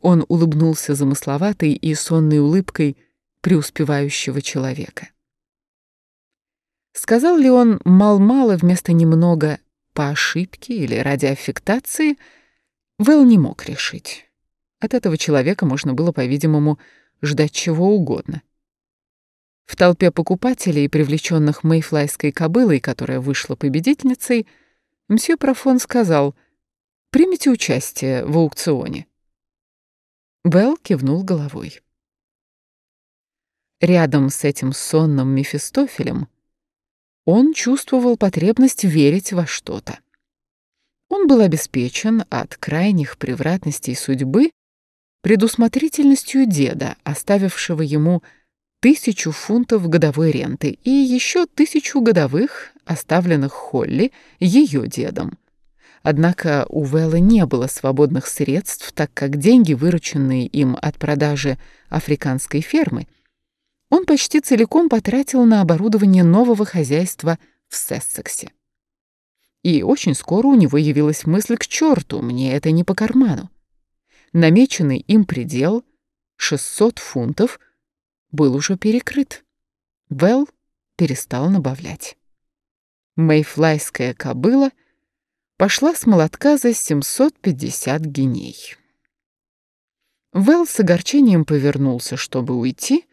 Он улыбнулся замысловатой и сонной улыбкой преуспевающего человека. Сказал ли он мал-мало вместо немного по ошибке или ради аффектации, Вэл не мог решить. От этого человека можно было, по-видимому, ждать чего угодно. В толпе покупателей, привлеченных мейфлайской кобылой, которая вышла победительницей, мсье Профон сказал «Примите участие в аукционе». Белл кивнул головой. Рядом с этим сонным Мефистофелем он чувствовал потребность верить во что-то. Он был обеспечен от крайних превратностей судьбы предусмотрительностью деда, оставившего ему тысячу фунтов годовой ренты и еще тысячу годовых, оставленных Холли ее дедом. Однако у Вэлла не было свободных средств, так как деньги, вырученные им от продажи африканской фермы, он почти целиком потратил на оборудование нового хозяйства в Сессексе. И очень скоро у него явилась мысль к черту, мне это не по карману. Намеченный им предел, 600 фунтов, был уже перекрыт. Вэл перестал набавлять. Мэйфлайская кобыла пошла с молотка за 750 геней. Вэл с огорчением повернулся, чтобы уйти,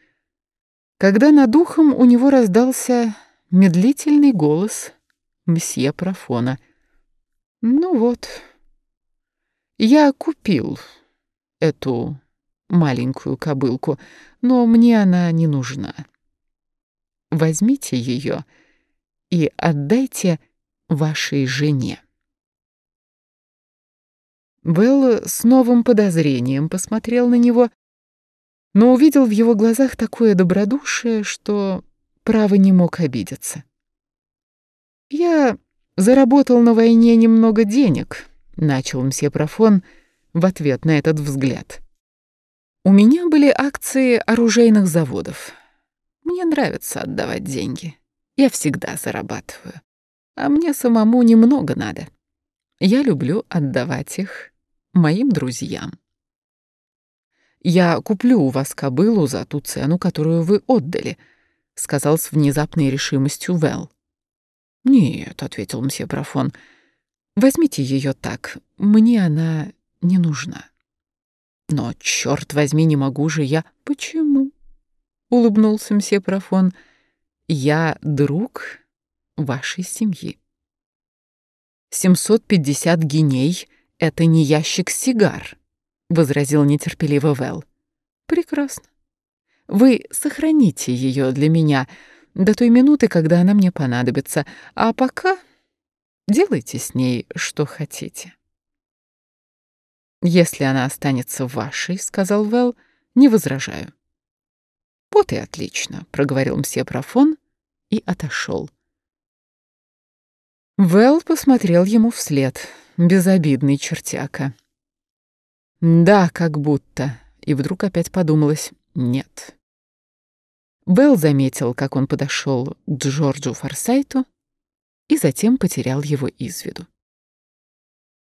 когда над ухом у него раздался медлительный голос мсье Профона. «Ну вот, я купил эту маленькую кобылку, но мне она не нужна. Возьмите ее и отдайте вашей жене. Белл с новым подозрением посмотрел на него, но увидел в его глазах такое добродушие, что право не мог обидеться. «Я заработал на войне немного денег», — начал мсье Профон в ответ на этот взгляд. У меня были акции оружейных заводов. Мне нравится отдавать деньги. Я всегда зарабатываю. А мне самому немного надо. Я люблю отдавать их моим друзьям. «Я куплю у вас кобылу за ту цену, которую вы отдали», — сказал с внезапной решимостью Вэл. «Нет», — ответил мсье Брафон, — «возьмите ее так, мне она не нужна». Но, черт возьми, не могу же я... Почему? Улыбнулся мсье Профон. Я друг вашей семьи. 750 геней — это не ящик сигар, возразил нетерпеливо Вэл. Прекрасно. Вы сохраните ее для меня до той минуты, когда она мне понадобится, а пока делайте с ней что хотите. «Если она останется вашей, — сказал Вэл, — не возражаю». «Вот и отлично», — проговорил мсье Профон и отошел. Вэл посмотрел ему вслед, безобидный чертяка. «Да, как будто», и вдруг опять подумалось «нет». Вэл заметил, как он подошел к Джорджу Форсайту и затем потерял его из виду.